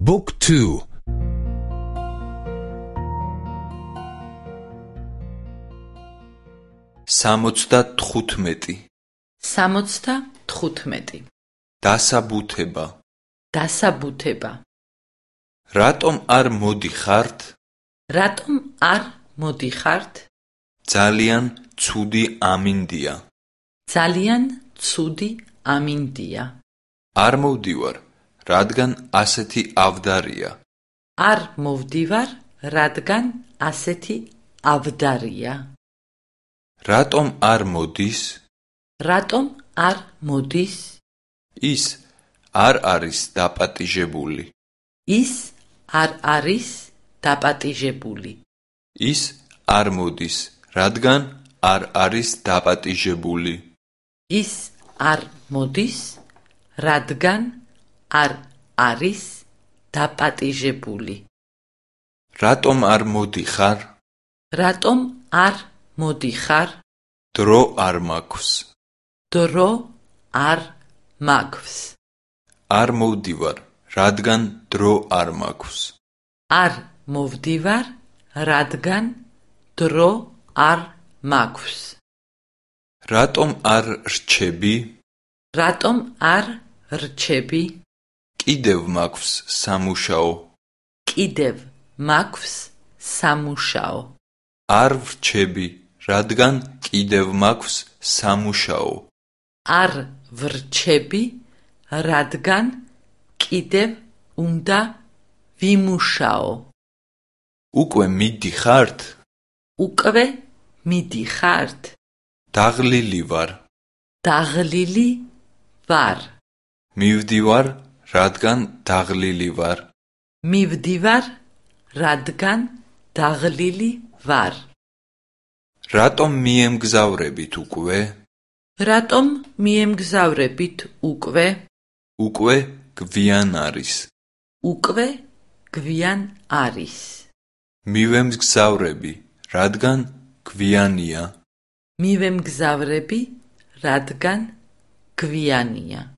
Book 2 65 75 დასაბუთება. დასაბუთება. რატომ არ მოდიხართ? რატომ არ მოდიხართ? ძალიან ცუდი ამინდია. ძალიან ცუდი ამინდია. არ მოვდივარ რადგან ასეთი ავდარია? არ მოვდივარ რადგან ასეთი ავდარია. რატომ არ მოდის? რატომ არ მოდის? ის არ არის დაპატიჟებული. ის არ არის დაპატიჟებული. ის არ მოდის რადგან არ არის დაპატიჟებული. ის არ მოდის რადგან არ არის დაპატიჟებული. რატომ არ მოდიხარ? რატომ არ მოდიხარ? დრო არ მაქვს. დრო არ მაქვს. არ მოვდივარ რადგან დრო არ მაქვს. არ მოვდივარ რადგან დრო არ მაქვს. რატომ არ რჩები? რატომ არ რჩები კიდევ მაქვს სამუშაო. კიდევ მაქვს სამუშაო. არ ვრჩები რადგან კიდევ მაქვს სამუშაო. არ ვრჩები რადგან კიდევ უნდა ვიმუშაო. უკვე მიდიხართ? უკვე მიდიხართ. დაღლილი ვარ. დაღლილი ვარ. მივდივარ რადგან დაღლილი ვარ? მივდივარ რადგან დაღლილი ვარ. რატომ მიემგზავრებით უკვე? რატომ მიემგზავრებით უკვე? უკვე გვიან არის. უკვე გვიან არის. მივემგზავრები რადგან გვიანია? მივემგზავრები რადგან გვიანია